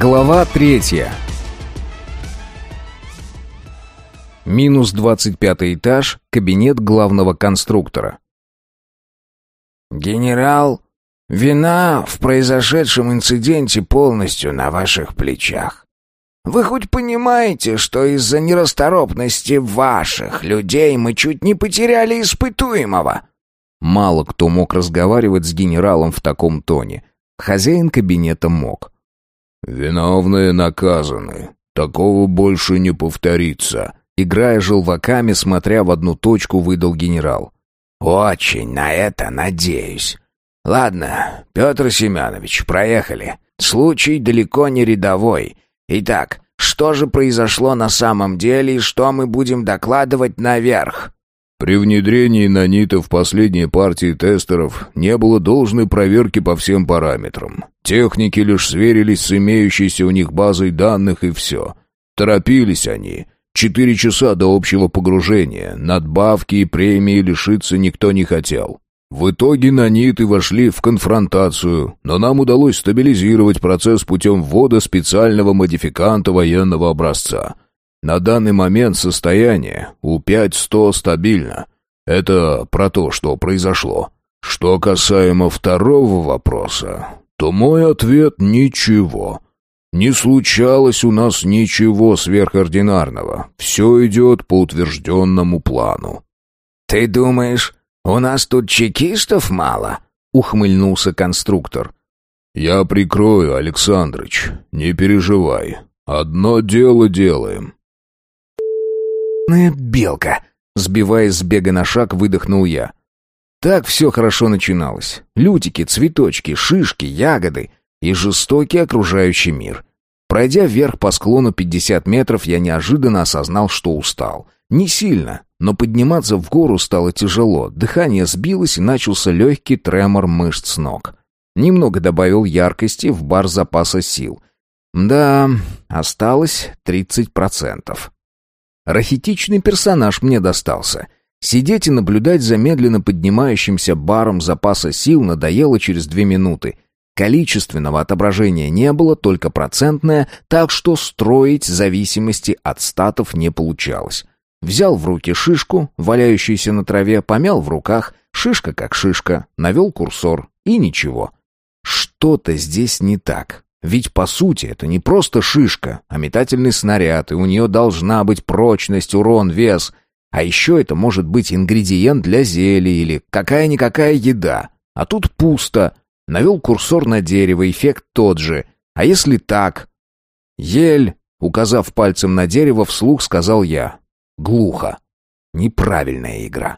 Глава третья. Минус двадцать пятый этаж, кабинет главного конструктора. «Генерал, вина в произошедшем инциденте полностью на ваших плечах. Вы хоть понимаете, что из-за нерасторопности ваших людей мы чуть не потеряли испытуемого?» Мало кто мог разговаривать с генералом в таком тоне. Хозяин кабинета мог. «Виновные наказаны. Такого больше не повторится», играя желваками, смотря в одну точку, выдал генерал. «Очень на это надеюсь. Ладно, Петр Семенович, проехали. Случай далеко не рядовой. Итак, что же произошло на самом деле и что мы будем докладывать наверх?» При внедрении нанитов последней партии тестеров не было должной проверки по всем параметрам. Техники лишь сверились с имеющейся у них базой данных и все. Торопились они. Четыре часа до общего погружения. Надбавки и премии лишиться никто не хотел. В итоге наниты вошли в конфронтацию, но нам удалось стабилизировать процесс путем ввода специального модификанта военного образца — на данный момент состояние у 5-100 стабильно. Это про то, что произошло. Что касаемо второго вопроса, то мой ответ — ничего. Не случалось у нас ничего сверхординарного. Все идет по утвержденному плану. «Ты думаешь, у нас тут чекистов мало?» — ухмыльнулся конструктор. «Я прикрою, Александрыч, не переживай. Одно дело делаем. «Ебаная белка!» Сбиваясь с бега на шаг, выдохнул я. Так все хорошо начиналось. Лютики, цветочки, шишки, ягоды и жестокий окружающий мир. Пройдя вверх по склону 50 метров, я неожиданно осознал, что устал. Не сильно, но подниматься в гору стало тяжело. Дыхание сбилось и начался легкий тремор мышц ног. Немного добавил яркости в бар запаса сил. Да, осталось 30%. Рахитичный персонаж мне достался. Сидеть и наблюдать за медленно поднимающимся баром запаса сил надоело через две минуты. Количественного отображения не было, только процентное, так что строить зависимости от статов не получалось. Взял в руки шишку, валяющуюся на траве, помял в руках, шишка как шишка, навел курсор, и ничего. Что-то здесь не так. Ведь, по сути, это не просто шишка, а метательный снаряд, и у нее должна быть прочность, урон, вес. А еще это может быть ингредиент для зелья или какая-никакая еда. А тут пусто. Навел курсор на дерево, эффект тот же. А если так? «Ель», указав пальцем на дерево, вслух сказал я. Глухо. Неправильная игра.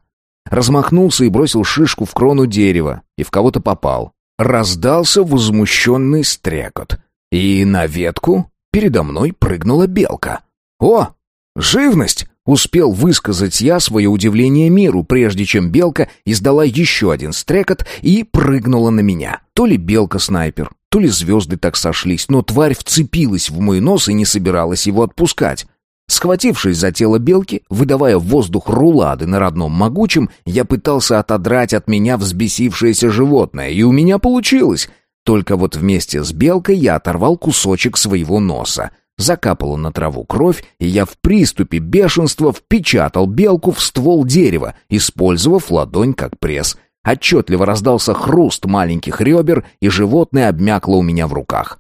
Размахнулся и бросил шишку в крону дерева, и в кого-то попал. Раздался возмущенный стрекот. И на ветку передо мной прыгнула белка. «О, живность!» — успел высказать я свое удивление миру, прежде чем белка издала еще один стрекот и прыгнула на меня. То ли белка-снайпер, то ли звезды так сошлись, но тварь вцепилась в мой нос и не собиралась его отпускать. Схватившись за тело белки, выдавая в воздух рулады на родном могучем, я пытался отодрать от меня взбесившееся животное, и у меня получилось. Только вот вместе с белкой я оторвал кусочек своего носа. Закапала на траву кровь, и я в приступе бешенства впечатал белку в ствол дерева, использовав ладонь как пресс. Отчетливо раздался хруст маленьких ребер, и животное обмякло у меня в руках.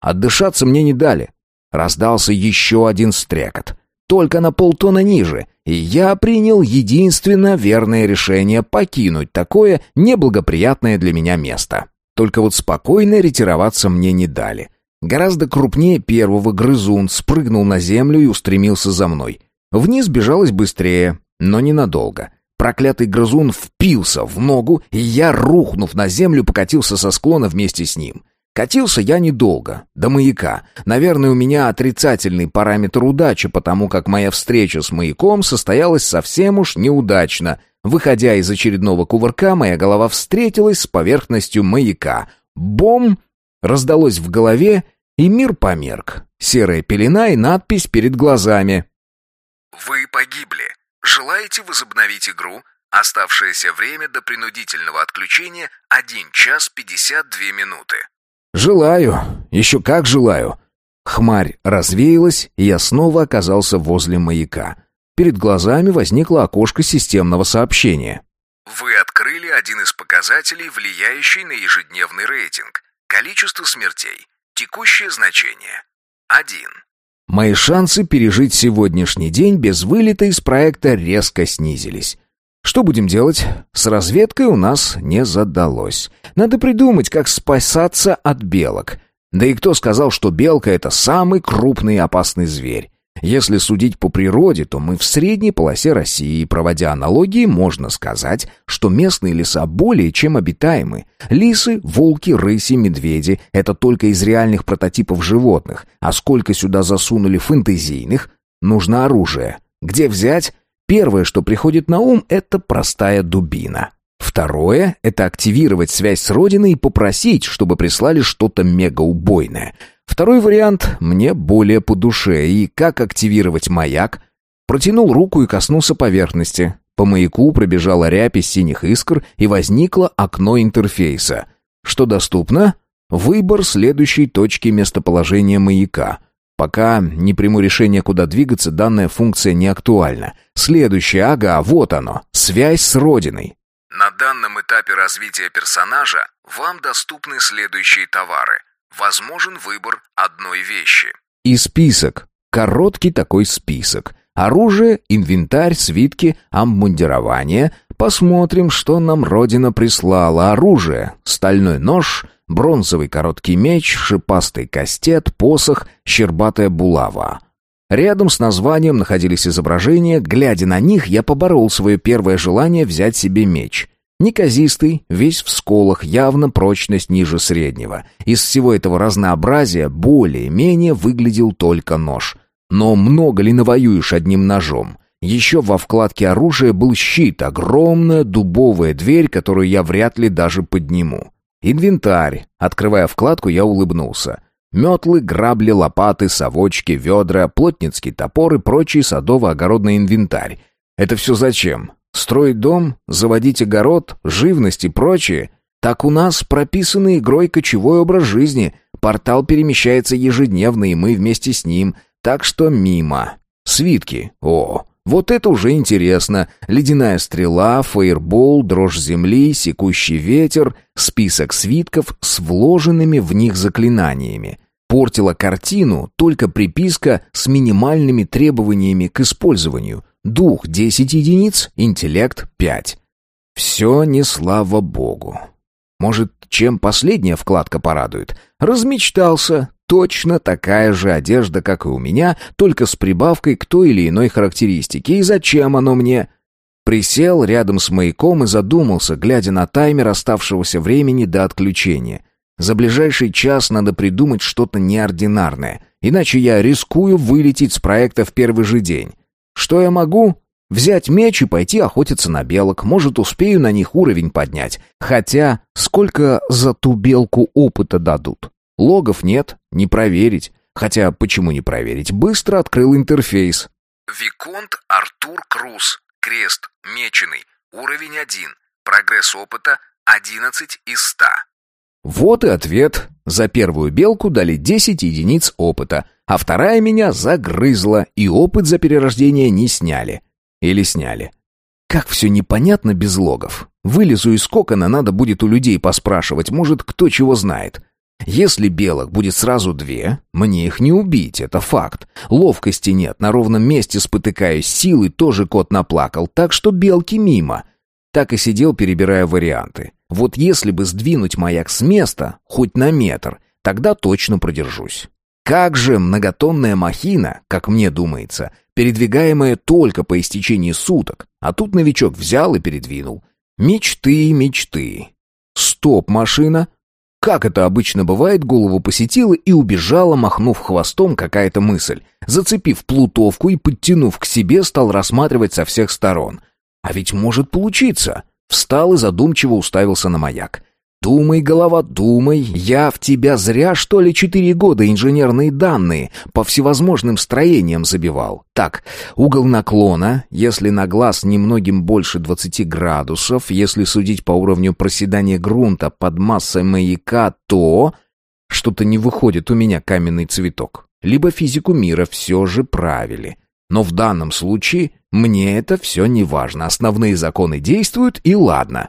Отдышаться мне не дали. Раздался еще один стрекот. Только на полтона ниже, и я принял единственно верное решение покинуть такое неблагоприятное для меня место. Только вот спокойно ретироваться мне не дали. Гораздо крупнее первого грызун спрыгнул на землю и устремился за мной. Вниз бежалось быстрее, но ненадолго. Проклятый грызун впился в ногу, и я, рухнув на землю, покатился со склона вместе с ним. Катился я недолго, до маяка. Наверное, у меня отрицательный параметр удачи, потому как моя встреча с маяком состоялась совсем уж неудачно. Выходя из очередного кувырка, моя голова встретилась с поверхностью маяка. Бом! Раздалось в голове, и мир померк. Серая пелена и надпись перед глазами. «Вы погибли. Желаете возобновить игру? Оставшееся время до принудительного отключения — 1 час 52 минуты». «Желаю. Еще как желаю». Хмарь развеялась, и я снова оказался возле маяка. Перед глазами возникло окошко системного сообщения. Вы открыли один из показателей, влияющий на ежедневный рейтинг. Количество смертей. Текущее значение. Один. Мои шансы пережить сегодняшний день без вылета из проекта резко снизились. Что будем делать? С разведкой у нас не задалось. Надо придумать, как спасаться от белок. Да и кто сказал, что белка — это самый крупный и опасный зверь? Если судить по природе, то мы в средней полосе России, проводя аналогии, можно сказать, что местные леса более чем обитаемы. Лисы, волки, рыси, медведи — это только из реальных прототипов животных, а сколько сюда засунули фэнтезийных? Нужно оружие. Где взять? Первое, что приходит на ум, это простая дубина. Второе — это активировать связь с Родиной и попросить, чтобы прислали что-то мегаубойное. Второй вариант мне более по душе, и как активировать маяк? Протянул руку и коснулся поверхности. По маяку пробежала рябь из синих искр, и возникло окно интерфейса. Что доступно? Выбор следующей точки местоположения маяка. Пока не приму решение, куда двигаться, данная функция не актуальна. Следующее, ага, вот оно. Связь с Родиной. На данном этапе развития персонажа вам доступны следующие товары. Возможен выбор одной вещи. И список. Короткий такой список. Оружие, инвентарь, свитки, обмундирование. Посмотрим, что нам Родина прислала. Оружие. Стальной нож, бронзовый короткий меч, шипастый кастет, посох, щербатая булава. Рядом с названием находились изображения, глядя на них, я поборол свое первое желание взять себе меч. Неказистый, весь в сколах, явно прочность ниже среднего. Из всего этого разнообразия более-менее выглядел только нож. Но много ли навоюешь одним ножом? Еще во вкладке оружия был щит, огромная дубовая дверь, которую я вряд ли даже подниму. Инвентарь. Открывая вкладку, я улыбнулся. Метлы, грабли, лопаты, совочки, ведра, плотницкий топор и прочий садово-огородный инвентарь. Это все зачем? Строить дом, заводить огород, живность и прочее? Так у нас прописанный игрой кочевой образ жизни. Портал перемещается ежедневно, и мы вместе с ним. Так что мимо. Свитки. О, вот это уже интересно. Ледяная стрела, фаербол, дрожь земли, секущий ветер, список свитков с вложенными в них заклинаниями. Портила картину только приписка с минимальными требованиями к использованию. Дух 10 единиц, интеллект 5. Все не слава богу. Может, чем последняя вкладка порадует? Размечтался, точно такая же одежда, как и у меня, только с прибавкой к той или иной характеристике. И зачем оно мне? Присел рядом с маяком и задумался, глядя на таймер оставшегося времени до отключения. За ближайший час надо придумать что-то неординарное, иначе я рискую вылететь с проекта в первый же день. Что я могу? Взять меч и пойти охотиться на белок. Может, успею на них уровень поднять. Хотя, сколько за ту белку опыта дадут? Логов нет, не проверить. Хотя, почему не проверить? Быстро открыл интерфейс. Виконт Артур Круз. Крест. Меченый. Уровень 1. Прогресс опыта 11 из 100. Вот и ответ. За первую белку дали 10 единиц опыта, а вторая меня загрызла, и опыт за перерождение не сняли. Или сняли. Как все непонятно без логов. Вылезу из кокона, надо будет у людей поспрашивать, может, кто чего знает. Если белок будет сразу две, мне их не убить, это факт. Ловкости нет, на ровном месте спотыкаюсь, силы тоже кот наплакал, так что белки мимо. Так и сидел, перебирая варианты. Вот если бы сдвинуть маяк с места, хоть на метр, тогда точно продержусь. Как же многотонная махина, как мне думается, передвигаемая только по истечении суток, а тут новичок взял и передвинул. Мечты, мечты. Стоп, машина, как это обычно бывает, голову посетила и убежала, махнув хвостом какая-то мысль. Зацепив плутовку и подтянув к себе, стал рассматривать со всех сторон. А ведь может получиться. Встал и задумчиво уставился на маяк. «Думай, голова, думай, я в тебя зря, что ли, четыре года инженерные данные по всевозможным строениям забивал. Так, угол наклона, если на глаз немногим больше двадцати градусов, если судить по уровню проседания грунта под массой маяка, то...» Что-то не выходит у меня каменный цветок. либо физику мира все же правили. Но в данном случае мне это все не важно. Основные законы действуют, и ладно.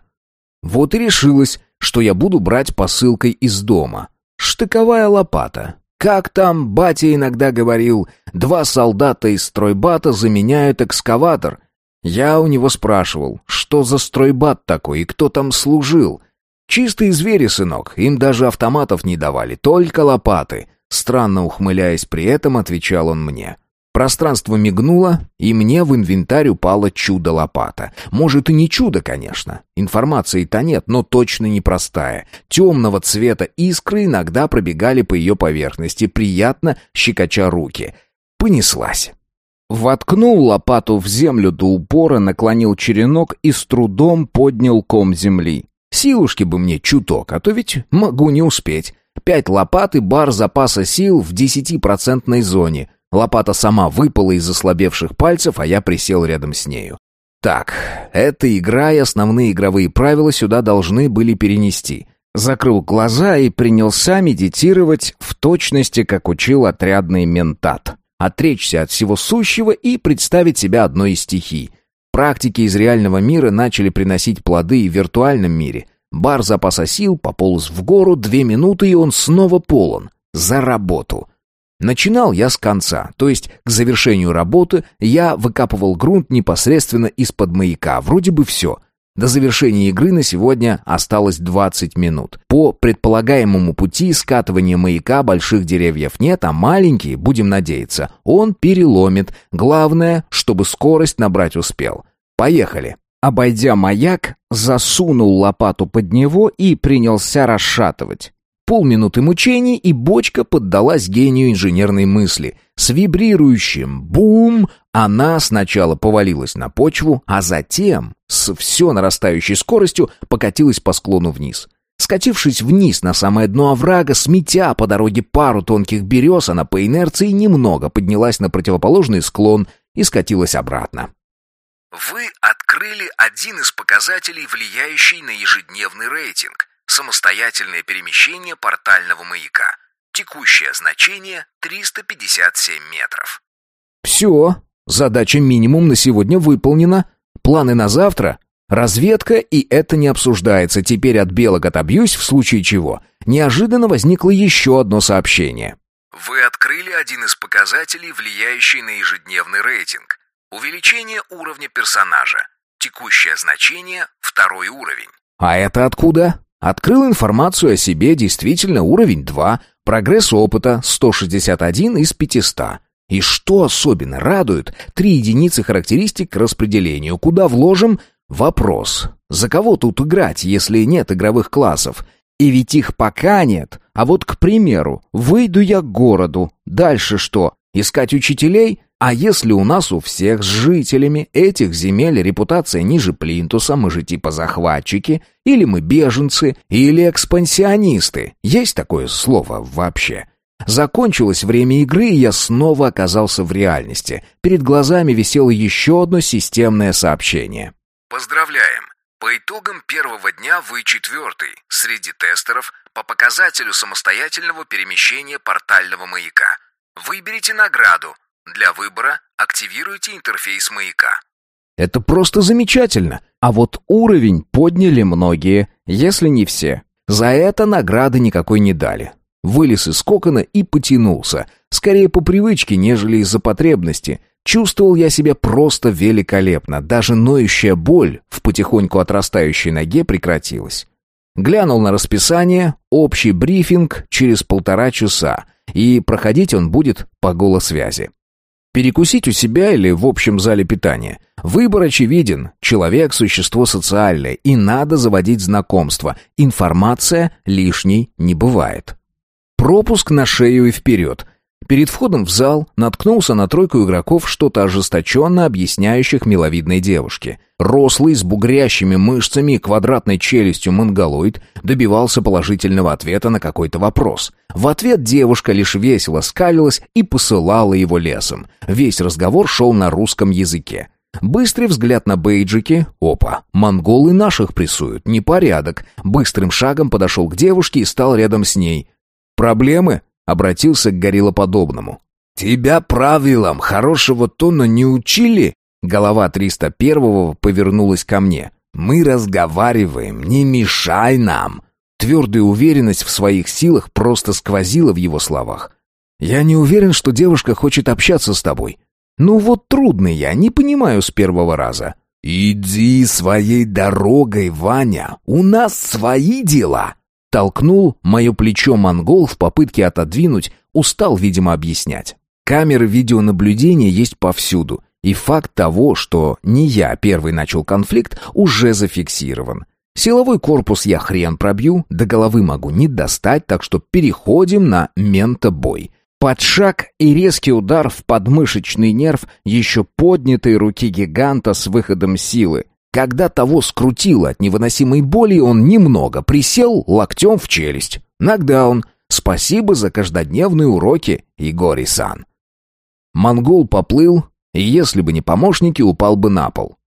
Вот и решилось, что я буду брать посылкой из дома. Штыковая лопата. Как там батя иногда говорил, два солдата из стройбата заменяют экскаватор. Я у него спрашивал, что за стройбат такой и кто там служил. Чистые звери, сынок, им даже автоматов не давали, только лопаты. Странно ухмыляясь при этом, отвечал он мне. Пространство мигнуло, и мне в инвентарь упало чудо-лопата. Может, и не чудо, конечно. Информации-то нет, но точно непростая. Темного цвета искры иногда пробегали по ее поверхности, приятно щекоча руки. Понеслась. Воткнул лопату в землю до упора, наклонил черенок и с трудом поднял ком земли. Силушки бы мне чуток, а то ведь могу не успеть. Пять лопат и бар запаса сил в десятипроцентной зоне — Лопата сама выпала из ослабевших пальцев, а я присел рядом с нею. Так, эта игра и основные игровые правила сюда должны были перенести. Закрыл глаза и принялся медитировать в точности, как учил отрядный ментат. Отречься от всего сущего и представить себя одной из стихий. Практики из реального мира начали приносить плоды и в виртуальном мире. Бар запаса сил пополз в гору, две минуты, и он снова полон. За работу. Начинал я с конца, то есть к завершению работы я выкапывал грунт непосредственно из-под маяка, вроде бы все. До завершения игры на сегодня осталось 20 минут. По предполагаемому пути скатывания маяка больших деревьев нет, а маленькие, будем надеяться, он переломит. Главное, чтобы скорость набрать успел. Поехали. Обойдя маяк, засунул лопату под него и принялся расшатывать. Полминуты мучений, и бочка поддалась гению инженерной мысли. С вибрирующим «бум» она сначала повалилась на почву, а затем с все нарастающей скоростью покатилась по склону вниз. Скатившись вниз на самое дно оврага, сметя по дороге пару тонких берез, она по инерции немного поднялась на противоположный склон и скатилась обратно. Вы открыли один из показателей, влияющий на ежедневный рейтинг. Самостоятельное перемещение портального маяка. Текущее значение 357 метров. Все. Задача минимум на сегодня выполнена. Планы на завтра? Разведка, и это не обсуждается. Теперь от белок отобьюсь, в случае чего. Неожиданно возникло еще одно сообщение. Вы открыли один из показателей, влияющий на ежедневный рейтинг. Увеличение уровня персонажа. Текущее значение – второй уровень. А это откуда? Открыл информацию о себе, действительно, уровень 2, прогресс опыта 161 из 500. И что особенно радует, три единицы характеристик к распределению. Куда вложим? Вопрос. За кого тут играть, если нет игровых классов? И ведь их пока нет. А вот, к примеру, выйду я к городу. Дальше что? Искать учителей? А если у нас у всех с жителями этих земель репутация ниже плинтуса, мы же типа захватчики, или мы беженцы, или экспансионисты? Есть такое слово вообще? Закончилось время игры, и я снова оказался в реальности. Перед глазами висело еще одно системное сообщение. Поздравляем! По итогам первого дня вы четвертый среди тестеров по показателю самостоятельного перемещения портального маяка. Выберите награду для выбора активируйте интерфейс маяка. Это просто замечательно. А вот уровень подняли многие, если не все. За это награды никакой не дали. Вылез из кокона и потянулся. Скорее по привычке, нежели из-за потребности. Чувствовал я себя просто великолепно. Даже ноющая боль в потихоньку отрастающей ноге прекратилась. Глянул на расписание, общий брифинг через полтора часа, и проходить он будет по голосвязи. Перекусить у себя или в общем зале питания. Выбор очевиден. Человек – существо социальное, и надо заводить знакомства. Информация лишней не бывает. Пропуск на шею и вперед. Перед входом в зал наткнулся на тройку игроков, что-то ожесточенно объясняющих миловидной девушке. Рослый, с бугрящими мышцами и квадратной челюстью монголоид добивался положительного ответа на какой-то вопрос. В ответ девушка лишь весело скалилась и посылала его лесом. Весь разговор шел на русском языке. Быстрый взгляд на бейджики. Опа, монголы наших прессуют, непорядок. Быстрым шагом подошел к девушке и стал рядом с ней. «Проблемы?» Обратился к гориллоподобному. «Тебя правилам хорошего тона не учили?» Голова 301-го повернулась ко мне. «Мы разговариваем, не мешай нам!» Твердая уверенность в своих силах просто сквозила в его словах. «Я не уверен, что девушка хочет общаться с тобой. Ну вот трудный я, не понимаю с первого раза». «Иди своей дорогой, Ваня, у нас свои дела!» Толкнул мое плечо монгол в попытке отодвинуть, устал, видимо, объяснять. Камеры видеонаблюдения есть повсюду, и факт того, что не я первый начал конфликт, уже зафиксирован. Силовой корпус я хрен пробью, до головы могу не достать, так что переходим на ментобой. Под шаг и резкий удар в подмышечный нерв еще поднятой руки гиганта с выходом силы. Когда того скрутило от невыносимой боли, он немного присел локтем в челюсть. Нокдаун. Спасибо за каждодневные уроки, Игори-сан. Монгол поплыл, и если бы не помощники, упал бы на пол.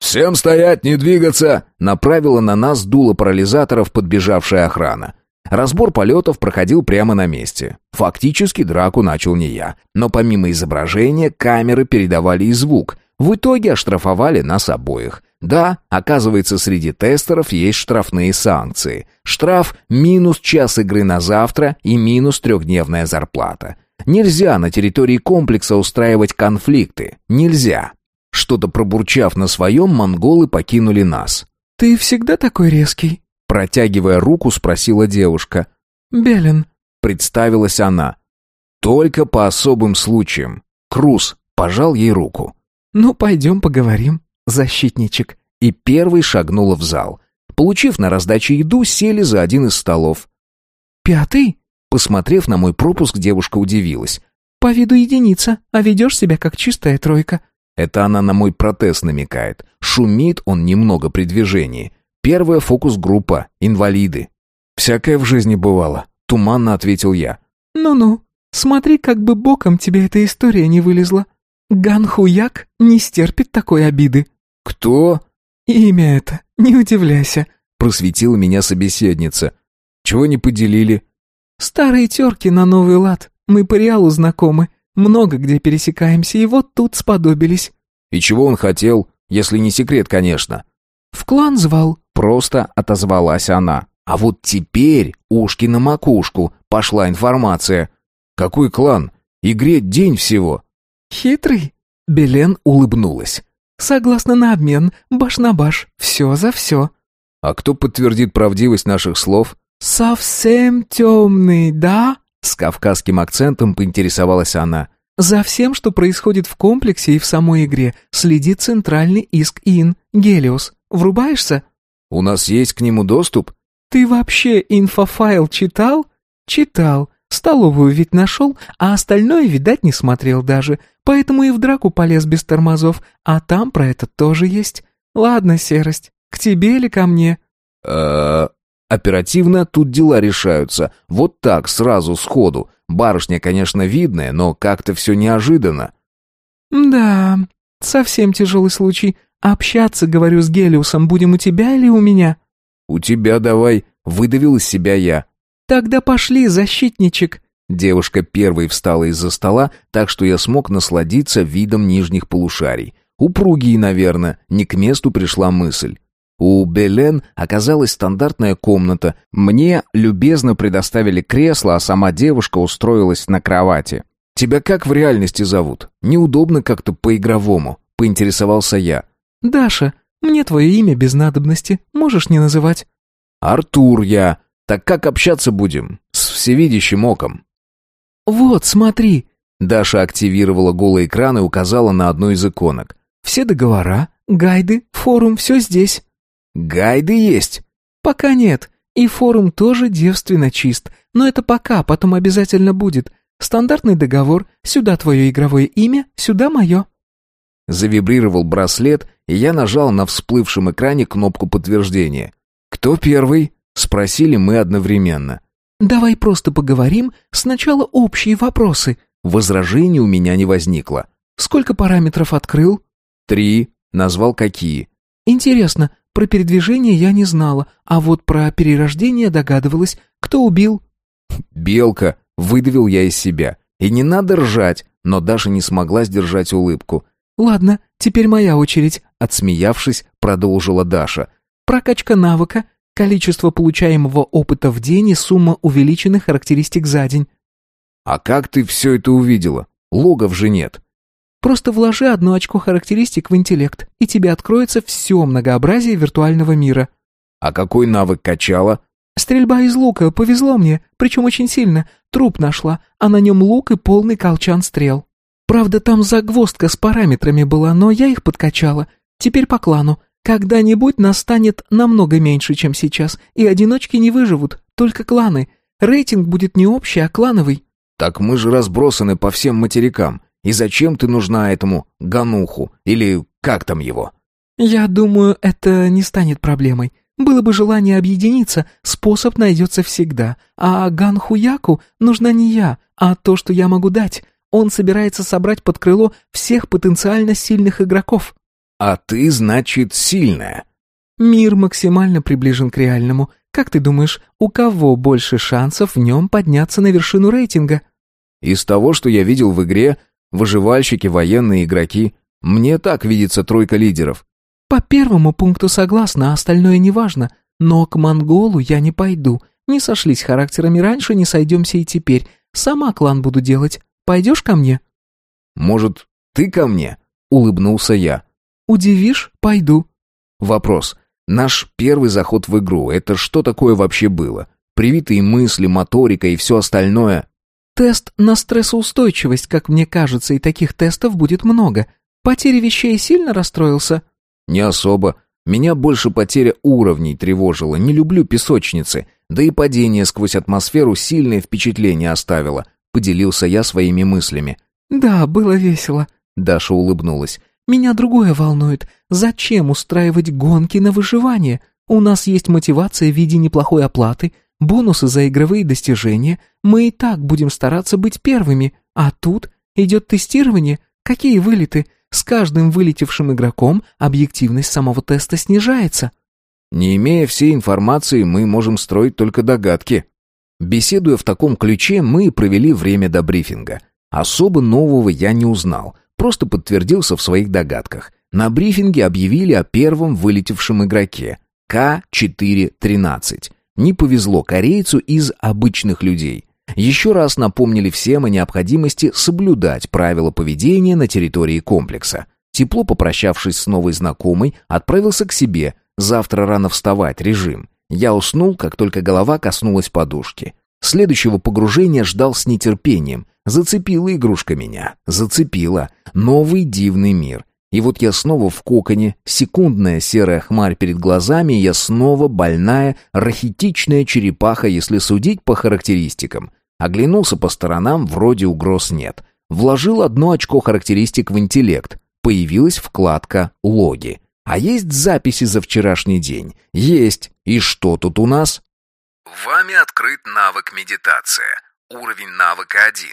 «Всем стоять, не двигаться!» направила на нас дуло парализаторов подбежавшая охрана. Разбор полетов проходил прямо на месте. Фактически драку начал не я. Но помимо изображения, камеры передавали и звук. В итоге оштрафовали нас обоих. Да, оказывается, среди тестеров есть штрафные санкции. Штраф минус час игры на завтра и минус трехдневная зарплата. Нельзя на территории комплекса устраивать конфликты. Нельзя. Что-то пробурчав на своем, монголы покинули нас. «Ты всегда такой резкий?» Протягивая руку, спросила девушка. «Белин», — представилась она. «Только по особым случаям». Круз пожал ей руку. «Ну, пойдем поговорим, защитничек». И первый шагнула в зал. Получив на раздаче еду, сели за один из столов. «Пятый?» Посмотрев на мой пропуск, девушка удивилась. «По виду единица, а ведешь себя как чистая тройка». Это она на мой протез намекает. Шумит он немного при движении. Первая фокус-группа — инвалиды. «Всякое в жизни бывало», — туманно ответил я. «Ну-ну, смотри, как бы боком тебе эта история не вылезла. Ганхуяк не стерпит такой обиды». «Кто?» «Имя это, не удивляйся», — просветила меня собеседница. «Чего не поделили?» «Старые терки на новый лад. Мы по реалу знакомы. Много где пересекаемся, и вот тут сподобились». «И чего он хотел, если не секрет, конечно?» «В клан звал», — просто отозвалась она. А вот теперь ушки на макушку пошла информация. «Какой клан? Игре день всего». «Хитрый?» — Белен улыбнулась. «Согласно на обмен, баш на баш, все за все». «А кто подтвердит правдивость наших слов?» «Совсем темный, да?» С кавказским акцентом поинтересовалась она. «За всем, что происходит в комплексе и в самой игре, следит центральный искин, Гелиос. Врубаешься?» «У нас есть к нему доступ?» «Ты вообще инфофайл читал?» «Читал. Столовую ведь нашел, а остальное, видать, не смотрел даже. Поэтому и в драку полез без тормозов. А там про это тоже есть. Ладно, Серость, к тебе или ко мне?» «Э-э...» Оперативно тут дела решаются. Вот так, сразу, сходу. Барышня, конечно, видная, но как-то все неожиданно. «Да, совсем тяжелый случай. Общаться, говорю, с Гелиусом будем у тебя или у меня?» «У тебя давай», — выдавил из себя я. «Тогда пошли, защитничек». Девушка первой встала из-за стола, так что я смог насладиться видом нижних полушарий. Упругие, наверное, не к месту пришла мысль. У Белен оказалась стандартная комната. Мне любезно предоставили кресло, а сама девушка устроилась на кровати. «Тебя как в реальности зовут? Неудобно как-то по-игровому», — поинтересовался я. «Даша, мне твое имя без надобности, можешь не называть». «Артур я. Так как общаться будем? С всевидящим оком». «Вот, смотри». Даша активировала голый экран и указала на одну из иконок. «Все договора, гайды, форум, все здесь». Гайды есть? Пока нет. И форум тоже девственно чист. Но это пока, потом обязательно будет. Стандартный договор. Сюда твое игровое имя, сюда мое. Завибрировал браслет, и я нажал на всплывшем экране кнопку подтверждения. «Кто первый?» — спросили мы одновременно. «Давай просто поговорим. Сначала общие вопросы». Возражений у меня не возникло. «Сколько параметров открыл?» «Три». Назвал какие. «Интересно, про передвижение я не знала, а вот про перерождение догадывалась. Кто убил?» «Белка», выдавил я из себя. И не надо ржать, но Даша не смогла сдержать улыбку. «Ладно, теперь моя очередь», — отсмеявшись, продолжила Даша. «Прокачка навыка, количество получаемого опыта в день и сумма увеличенных характеристик за день». «А как ты все это увидела? Логов же нет». «Просто вложи одно очко характеристик в интеллект, и тебе откроется все многообразие виртуального мира». «А какой навык качала?» «Стрельба из лука, повезло мне, причем очень сильно. Труп нашла, а на нем лук и полный колчан стрел. Правда, там загвоздка с параметрами была, но я их подкачала. Теперь по клану. Когда-нибудь нас станет намного меньше, чем сейчас, и одиночки не выживут, только кланы. Рейтинг будет не общий, а клановый». «Так мы же разбросаны по всем материкам. И зачем ты нужна этому гануху? Или как там его?» «Я думаю, это не станет проблемой. Было бы желание объединиться, способ найдется всегда. А Ганхуяку нужна не я, а то, что я могу дать. Он собирается собрать под крыло всех потенциально сильных игроков. А ты, значит, сильная. Мир максимально приближен к реальному. Как ты думаешь, у кого больше шансов в нем подняться на вершину рейтинга? Из того, что я видел в игре, выживальщики, военные игроки, мне так видится тройка лидеров. По первому пункту согласна, а остальное неважно. Но к монголу я не пойду. Не сошлись характерами раньше, не сойдемся и теперь. Сама клан буду делать. Пойдешь ко мне?» «Может, ты ко мне?» — улыбнулся я. «Удивишь? Пойду». Вопрос. Наш первый заход в игру — это что такое вообще было? Привитые мысли, моторика и все остальное? Тест на стрессоустойчивость, как мне кажется, и таких тестов будет много. Потеря вещей сильно расстроился? Не особо. Меня больше потеря уровней тревожила. Не люблю песочницы. Да и падение сквозь атмосферу сильное впечатление оставило. Поделился я своими мыслями. «Да, было весело», — Даша улыбнулась. «Меня другое волнует. Зачем устраивать гонки на выживание? У нас есть мотивация в виде неплохой оплаты, бонусы за игровые достижения. Мы и так будем стараться быть первыми. А тут идет тестирование. Какие вылеты? С каждым вылетевшим игроком объективность самого теста снижается. Не имея всей информации, мы можем строить только догадки. Беседуя в таком ключе, мы провели время до брифинга. Особо нового я не узнал, просто подтвердился в своих догадках. На брифинге объявили о первом вылетевшем игроке К-413. Не повезло корейцу из обычных людей. Еще раз напомнили всем о необходимости соблюдать правила поведения на территории комплекса. Тепло попрощавшись с новой знакомой, отправился к себе. Завтра рано вставать, режим. Я уснул, как только голова коснулась подушки. Следующего погружения ждал с нетерпением. Зацепила игрушка меня. Зацепила. Новый дивный мир. И вот я снова в коконе, секундная серая хмарь перед глазами, я снова больная, рахитичная черепаха, если судить по характеристикам. Оглянулся по сторонам, вроде угроз нет. Вложил одно очко характеристик в интеллект. Появилась вкладка «Логи». А есть записи за вчерашний день? Есть. И что тут у нас? Вами открыт навык медитация. Уровень навыка 1.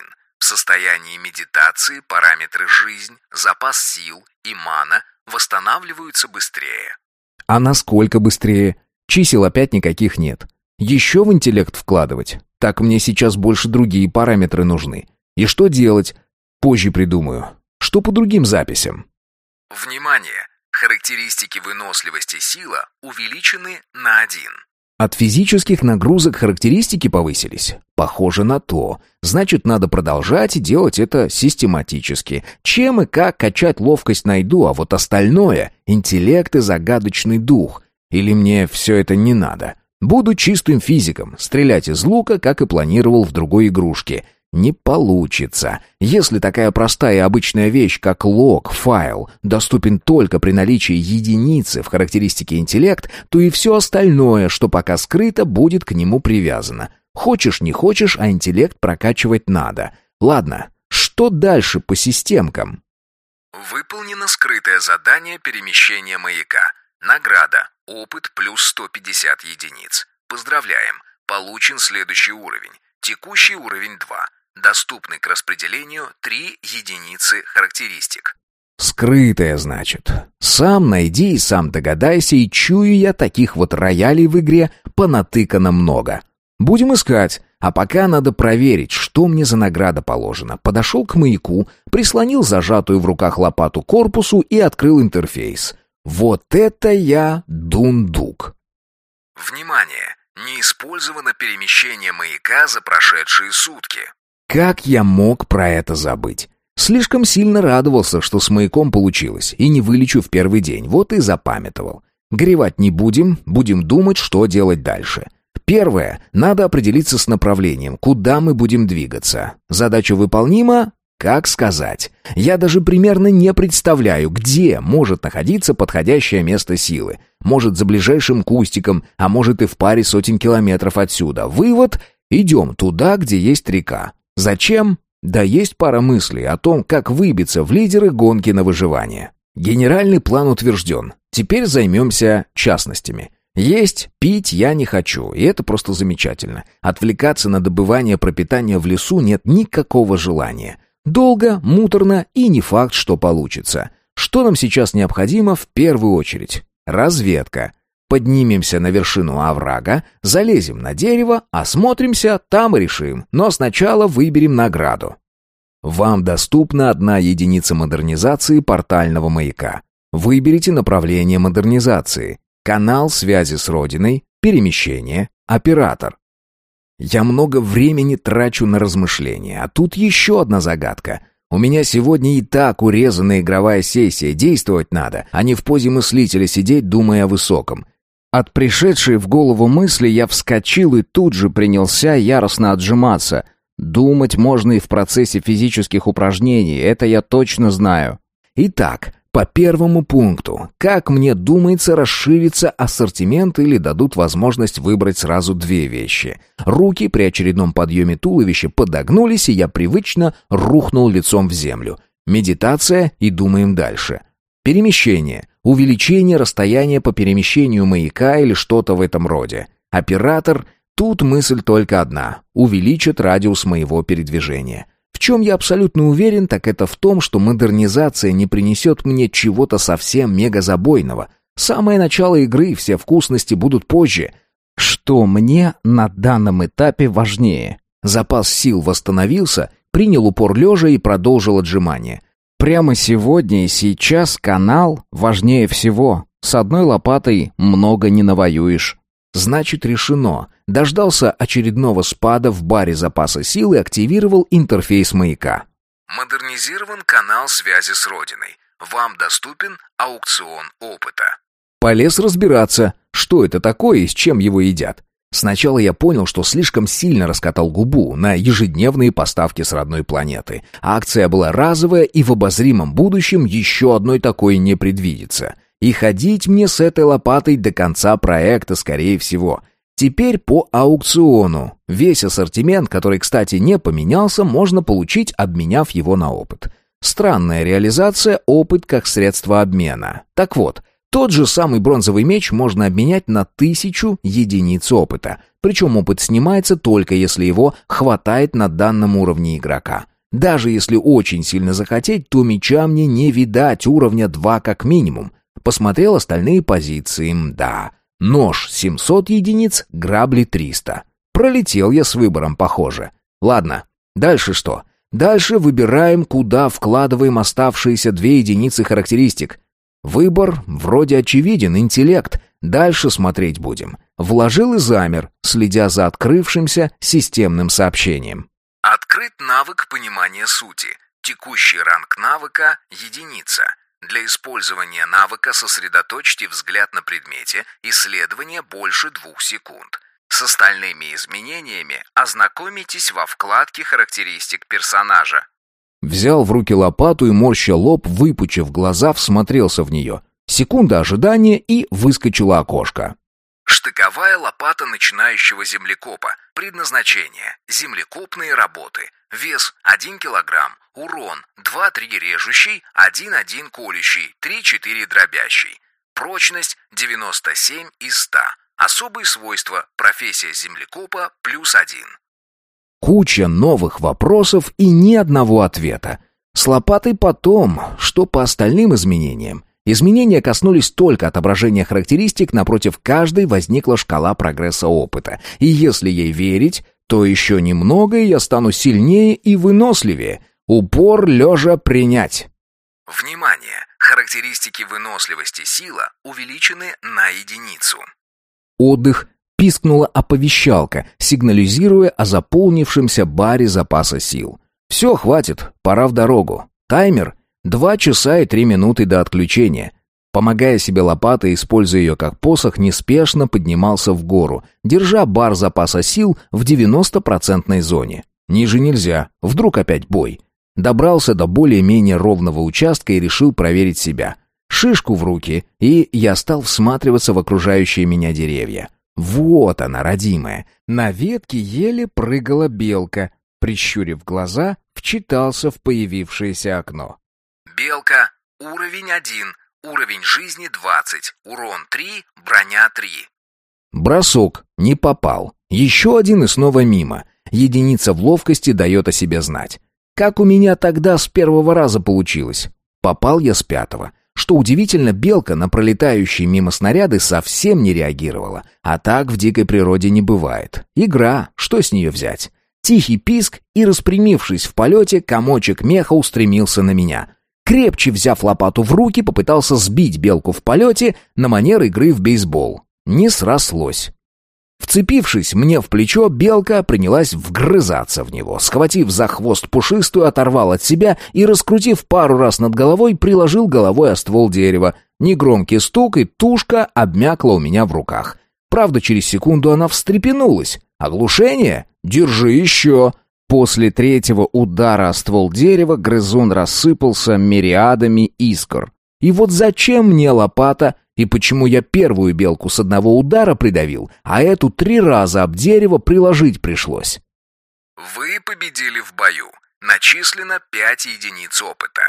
В состоянии медитации параметры жизнь, запас сил и мана восстанавливаются быстрее. А насколько быстрее? Чисел опять никаких нет. Еще в интеллект вкладывать? Так мне сейчас больше другие параметры нужны. И что делать? Позже придумаю. Что по другим записям? Внимание! Характеристики выносливости сила увеличены на 1. От физических нагрузок характеристики повысились? Похоже на то. Значит, надо продолжать и делать это систематически. Чем и как качать ловкость найду, а вот остальное — интеллект и загадочный дух. Или мне все это не надо? Буду чистым физиком, стрелять из лука, как и планировал в другой игрушке — не получится. Если такая простая и обычная вещь, как лог, файл, доступен только при наличии единицы в характеристике интеллект, то и все остальное, что пока скрыто, будет к нему привязано. Хочешь, не хочешь, а интеллект прокачивать надо. Ладно, что дальше по системкам? Выполнено скрытое задание перемещения маяка. Награда. Опыт плюс 150 единиц. Поздравляем. Получен следующий уровень. Текущий уровень 2. Доступны к распределению три единицы характеристик. Скрытая, значит. Сам найди и сам догадайся, и чую я таких вот роялей в игре понатыкано много. Будем искать. А пока надо проверить, что мне за награда положена. Подошел к маяку, прислонил зажатую в руках лопату корпусу и открыл интерфейс. Вот это я дундук. Внимание! Не использовано перемещение маяка за прошедшие сутки. Как я мог про это забыть? Слишком сильно радовался, что с маяком получилось, и не вылечу в первый день, вот и запамятовал. Гревать не будем, будем думать, что делать дальше. Первое, надо определиться с направлением, куда мы будем двигаться. Задача выполнима, как сказать? Я даже примерно не представляю, где может находиться подходящее место силы. Может, за ближайшим кустиком, а может и в паре сотен километров отсюда. Вывод — идем туда, где есть река. Зачем? Да есть пара мыслей о том, как выбиться в лидеры гонки на выживание. Генеральный план утвержден. Теперь займемся частностями. Есть, пить я не хочу, и это просто замечательно. Отвлекаться на добывание пропитания в лесу нет никакого желания. Долго, муторно и не факт, что получится. Что нам сейчас необходимо в первую очередь? Разведка. Поднимемся на вершину оврага, залезем на дерево, осмотримся, там и решим. Но сначала выберем награду. Вам доступна одна единица модернизации портального маяка. Выберите направление модернизации. Канал связи с Родиной, перемещение, оператор. Я много времени трачу на размышления, а тут еще одна загадка. У меня сегодня и так урезанная игровая сессия, действовать надо, а не в позе мыслителя сидеть, думая о высоком. От пришедшей в голову мысли я вскочил и тут же принялся яростно отжиматься. Думать можно и в процессе физических упражнений, это я точно знаю. Итак, по первому пункту, как мне думается, расширится ассортимент или дадут возможность выбрать сразу две вещи. Руки при очередном подъеме туловища подогнулись, и я привычно рухнул лицом в землю. Медитация и думаем дальше. Перемещение. Увеличение расстояния по перемещению маяка или что-то в этом роде. Оператор. Тут мысль только одна. Увеличит радиус моего передвижения. В чем я абсолютно уверен, так это в том, что модернизация не принесет мне чего-то совсем мегазабойного. Самое начало игры, все вкусности будут позже. Что мне на данном этапе важнее? Запас сил восстановился, принял упор лежа и продолжил отжимание. Прямо сегодня и сейчас канал важнее всего. С одной лопатой много не навоюешь. Значит, решено. Дождался очередного спада в баре запаса сил и активировал интерфейс маяка. Модернизирован канал связи с Родиной. Вам доступен аукцион опыта. Полез разбираться, что это такое и с чем его едят. Сначала я понял, что слишком сильно раскатал губу на ежедневные поставки с родной планеты. Акция была разовая, и в обозримом будущем еще одной такой не предвидится. И ходить мне с этой лопатой до конца проекта, скорее всего. Теперь по аукциону. Весь ассортимент, который, кстати, не поменялся, можно получить, обменяв его на опыт. Странная реализация, опыт как средство обмена. Так вот, тот же самый бронзовый меч можно обменять на тысячу единиц опыта. Причем опыт снимается только если его хватает на данном уровне игрока. Даже если очень сильно захотеть, то меча мне не видать уровня 2 как минимум. Посмотрел остальные позиции, да. Нож 700 единиц, грабли 300. Пролетел я с выбором, похоже. Ладно, дальше что? Дальше выбираем, куда вкладываем оставшиеся две единицы характеристик. Выбор вроде очевиден, интеллект. Дальше смотреть будем. Вложил и замер, следя за открывшимся системным сообщением. Открыт навык понимания сути. Текущий ранг навыка — единица. Для использования навыка сосредоточьте взгляд на предмете, исследование больше двух секунд. С остальными изменениями ознакомитесь во вкладке характеристик персонажа. Взял в руки лопату и, морща лоб, выпучив глаза, всмотрелся в нее. Секунда ожидания и выскочило окошко. Штыковая лопата начинающего землекопа. Предназначение. Землекопные работы. Вес 1 килограмм. Урон 2-3 режущий, 1-1 колющий, 3-4 дробящий. Прочность 97 из 100. Особые свойства. Профессия землекопа плюс 1. Куча новых вопросов и ни одного ответа. С лопатой потом, что по остальным изменениям. Изменения коснулись только отображения характеристик, напротив каждой возникла шкала прогресса опыта. И если ей верить, то еще немного, и я стану сильнее и выносливее. Упор лежа принять. Внимание! Характеристики выносливости сила увеличены на единицу. Отдых пискнула оповещалка, сигнализируя о заполнившемся баре запаса сил. «Все, хватит, пора в дорогу. Таймер — два часа и три минуты до отключения». Помогая себе лопатой, используя ее как посох, неспешно поднимался в гору, держа бар запаса сил в 90-процентной зоне. Ниже нельзя, вдруг опять бой. Добрался до более-менее ровного участка и решил проверить себя. Шишку в руки, и я стал всматриваться в окружающие меня деревья. Вот она, родимая. На ветке еле прыгала белка. Прищурив глаза, вчитался в появившееся окно. Белка, уровень 1, уровень жизни 20, урон 3, броня 3. Бросок. Не попал. Еще один и снова мимо. Единица в ловкости дает о себе знать. Как у меня тогда с первого раза получилось? Попал я с пятого. Что удивительно, белка на пролетающие мимо снаряды совсем не реагировала. А так в дикой природе не бывает. Игра, что с нее взять? Тихий писк, и, распрямившись в полете, комочек меха устремился на меня. Крепче взяв лопату в руки, попытался сбить белку в полете на манер игры в бейсбол. Не срослось. Вцепившись мне в плечо, белка принялась вгрызаться в него. Схватив за хвост пушистую, оторвал от себя и, раскрутив пару раз над головой, приложил головой о ствол дерева. Негромкий стук, и тушка обмякла у меня в руках. Правда, через секунду она встрепенулась. «Оглушение? Держи еще!» После третьего удара о ствол дерева грызун рассыпался мириадами искр. И вот зачем мне лопата, и почему я первую белку с одного удара придавил, а эту три раза об дерево приложить пришлось? Вы победили в бою. Начислено 5 единиц опыта.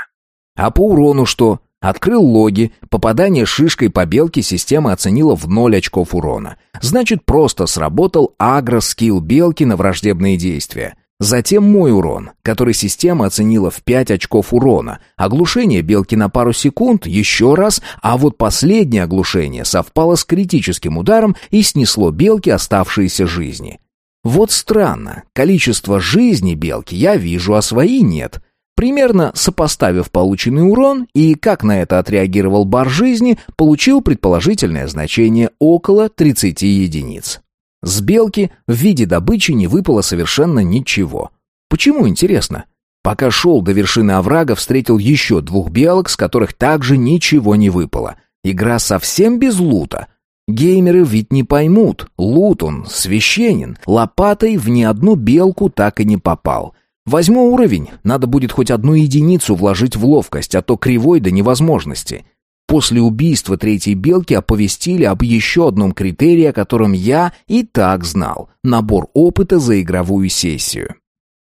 А по урону что? Открыл логи, попадание шишкой по белке система оценила в 0 очков урона. Значит, просто сработал агро-скилл белки на враждебные действия. Затем мой урон, который система оценила в 5 очков урона. Оглушение белки на пару секунд, еще раз, а вот последнее оглушение совпало с критическим ударом и снесло белке оставшиеся жизни. Вот странно, количество жизни белки я вижу, а свои нет. Примерно сопоставив полученный урон и как на это отреагировал бар жизни, получил предположительное значение около 30 единиц. С белки в виде добычи не выпало совершенно ничего. Почему, интересно? Пока шел до вершины оврага, встретил еще двух белок, с которых также ничего не выпало. Игра совсем без лута. Геймеры ведь не поймут. Лут он священен. Лопатой в ни одну белку так и не попал. Возьму уровень, надо будет хоть одну единицу вложить в ловкость, а то кривой до невозможности. После убийства третьей белки оповестили об еще одном критерии, о котором я и так знал – набор опыта за игровую сессию.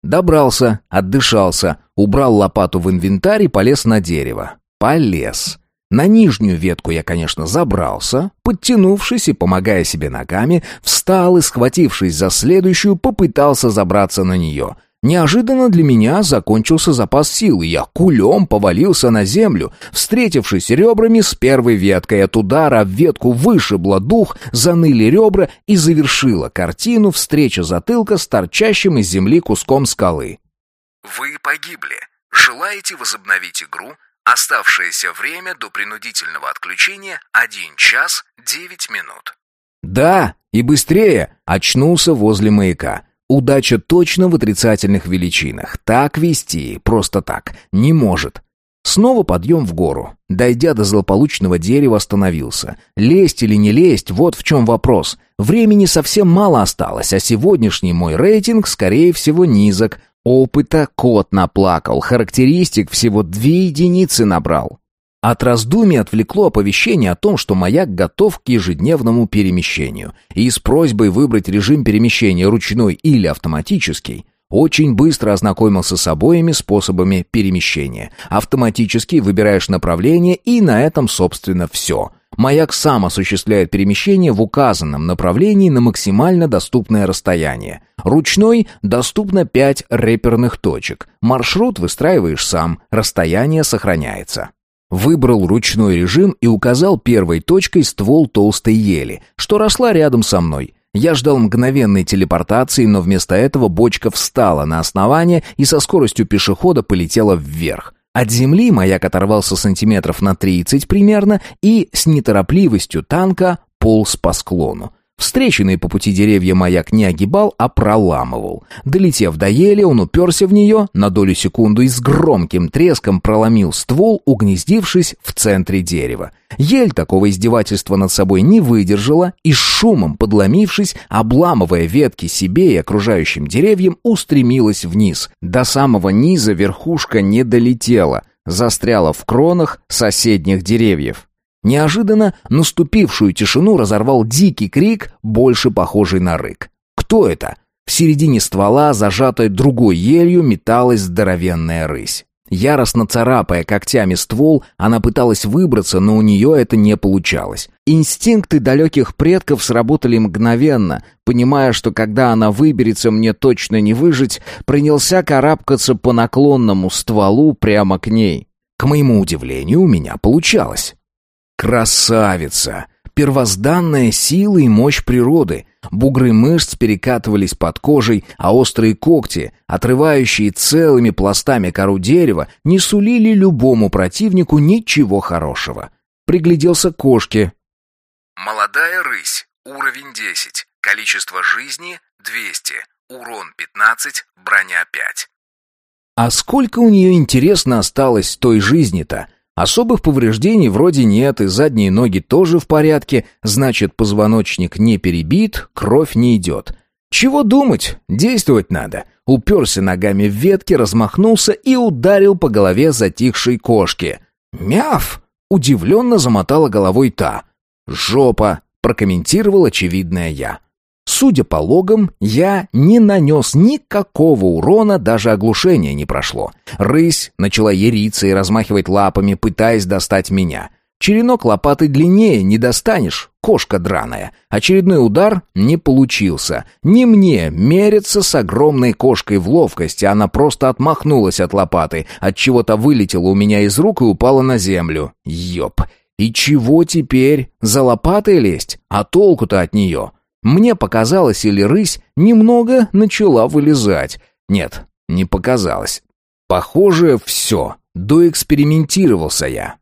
Добрался, отдышался, убрал лопату в инвентарь и полез на дерево. Полез. На нижнюю ветку я, конечно, забрался, подтянувшись и помогая себе ногами, встал и, схватившись за следующую, попытался забраться на нее – Неожиданно для меня закончился запас сил, и я кулем повалился на землю, встретившись ребрами с первой веткой. От удара в ветку вышибло дух, заныли ребра и завершила картину встреча затылка с торчащим из земли куском скалы. Вы погибли. Желаете возобновить игру? Оставшееся время до принудительного отключения 1 час 9 минут. Да, и быстрее очнулся возле маяка. Удача точно в отрицательных величинах. Так вести, просто так, не может. Снова подъем в гору. Дойдя до злополучного дерева, остановился. Лезть или не лезть, вот в чем вопрос. Времени совсем мало осталось, а сегодняшний мой рейтинг, скорее всего, низок. Опыта кот наплакал, характеристик всего две единицы набрал. От раздумий отвлекло оповещение о том, что маяк готов к ежедневному перемещению. И с просьбой выбрать режим перемещения ручной или автоматический, очень быстро ознакомился с обоими способами перемещения. Автоматически выбираешь направление, и на этом, собственно, все. Маяк сам осуществляет перемещение в указанном направлении на максимально доступное расстояние. Ручной доступно 5 реперных точек. Маршрут выстраиваешь сам, расстояние сохраняется. Выбрал ручной режим и указал первой точкой ствол толстой ели, что росла рядом со мной. Я ждал мгновенной телепортации, но вместо этого бочка встала на основание и со скоростью пешехода полетела вверх. От земли маяк оторвался сантиметров на 30 примерно и с неторопливостью танка полз по склону. Встреченные по пути деревья маяк не огибал, а проламывал. Долетев до ели, он уперся в нее, на долю секунды и с громким треском проломил ствол, угнездившись в центре дерева. Ель такого издевательства над собой не выдержала и шумом подломившись, обламывая ветки себе и окружающим деревьям, устремилась вниз. До самого низа верхушка не долетела, застряла в кронах соседних деревьев. Неожиданно наступившую тишину разорвал дикий крик, больше похожий на рык. Кто это? В середине ствола, зажатой другой елью, металась здоровенная рысь. Яростно царапая когтями ствол, она пыталась выбраться, но у нее это не получалось. Инстинкты далеких предков сработали мгновенно, понимая, что когда она выберется, мне точно не выжить, принялся карабкаться по наклонному стволу прямо к ней. К моему удивлению, у меня получалось. Красавица! Первозданная сила и мощь природы. Бугры мышц перекатывались под кожей, а острые когти, отрывающие целыми пластами кору дерева, не сулили любому противнику ничего хорошего. Пригляделся к кошке. Молодая рысь. Уровень 10. Количество жизни 200. Урон 15. Броня 5. А сколько у нее, интересно, осталось той жизни-то? Особых повреждений вроде нет, и задние ноги тоже в порядке, значит, позвоночник не перебит, кровь не идет. Чего думать? Действовать надо. Уперся ногами в ветки, размахнулся и ударил по голове затихшей кошки. «Мяв!» — удивленно замотала головой та. «Жопа!» — прокомментировал очевидное я. Судя по логам, я не нанес никакого урона, даже оглушения не прошло. Рысь начала яриться и размахивать лапами, пытаясь достать меня. Черенок лопаты длиннее, не достанешь, кошка драная. Очередной удар не получился. Не мне мериться с огромной кошкой в ловкости, она просто отмахнулась от лопаты, от чего-то вылетела у меня из рук и упала на землю. Ёп. И чего теперь? За лопатой лезть? А толку-то от нее? Мне показалось, или рысь немного начала вылезать. Нет, не показалось. Похоже, все. Доэкспериментировался я.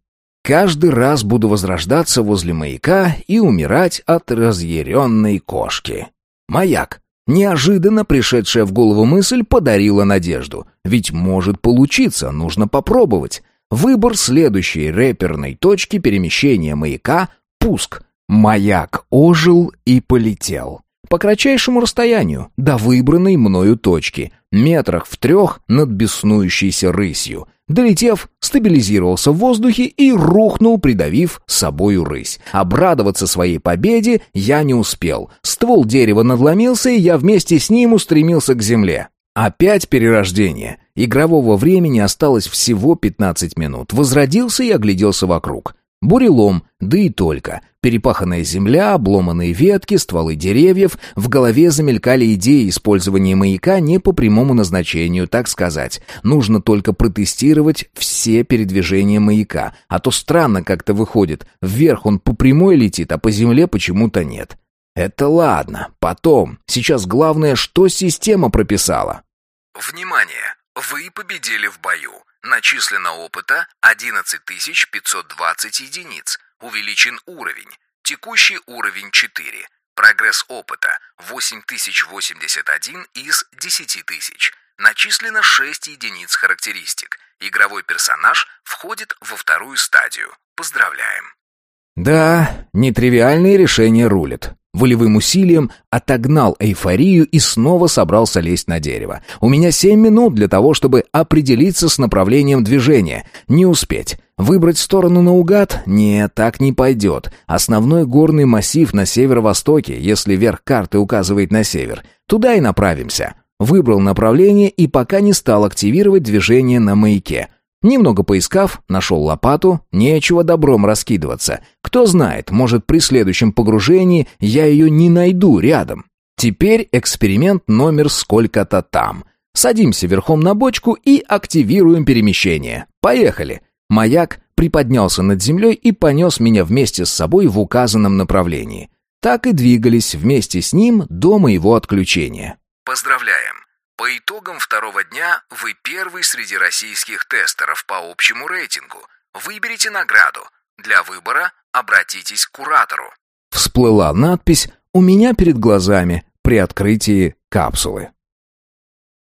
Каждый раз буду возрождаться возле маяка и умирать от разъяренной кошки. Маяк. Неожиданно пришедшая в голову мысль подарила надежду. Ведь может получиться, нужно попробовать. Выбор следующей рэперной точки перемещения маяка — пуск — Маяк ожил и полетел. По кратчайшему расстоянию, до выбранной мною точки, метрах в трех над беснующейся рысью. Долетев, стабилизировался в воздухе и рухнул, придавив собою рысь. Обрадоваться своей победе я не успел. Ствол дерева надломился, и я вместе с ним устремился к земле. Опять перерождение. Игрового времени осталось всего 15 минут. Возродился и огляделся вокруг. Бурелом, да и только. Перепаханная земля, обломанные ветки, стволы деревьев. В голове замелькали идеи использования маяка не по прямому назначению, так сказать. Нужно только протестировать все передвижения маяка. А то странно как-то выходит. Вверх он по прямой летит, а по земле почему-то нет. Это ладно, потом. Сейчас главное, что система прописала. Внимание! Вы победили в бою. Начислено опыта 11520 единиц. Увеличен уровень. Текущий уровень 4. Прогресс опыта 8081 из 10000. Начислено 6 единиц характеристик. Игровой персонаж входит во вторую стадию. Поздравляем. Да, нетривиальные решения рулят. Волевым усилием отогнал эйфорию и снова собрался лезть на дерево. У меня семь минут для того, чтобы определиться с направлением движения. Не успеть. Выбрать сторону наугад? Нет, так не пойдет. Основной горный массив на северо-востоке, если верх карты указывает на север. Туда и направимся. Выбрал направление и пока не стал активировать движение на маяке. Немного поискав, нашел лопату, нечего добром раскидываться. Кто знает, может при следующем погружении я ее не найду рядом. Теперь эксперимент номер сколько-то там. Садимся верхом на бочку и активируем перемещение. Поехали. Маяк приподнялся над землей и понес меня вместе с собой в указанном направлении. Так и двигались вместе с ним до моего отключения. Поздравляем! По итогам второго дня вы первый среди российских тестеров по общему рейтингу. Выберите награду. Для выбора обратитесь к куратору. Всплыла надпись у меня перед глазами при открытии капсулы.